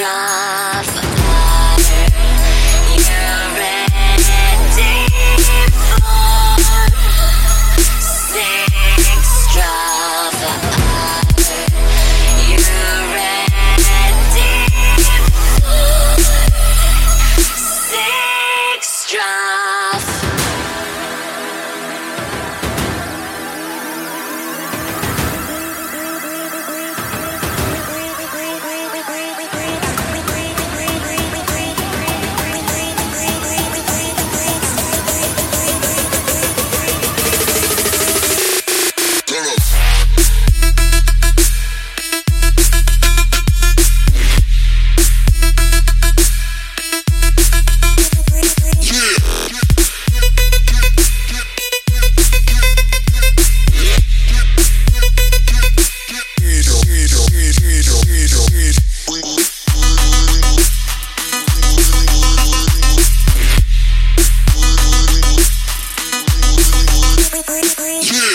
dry. Yeah.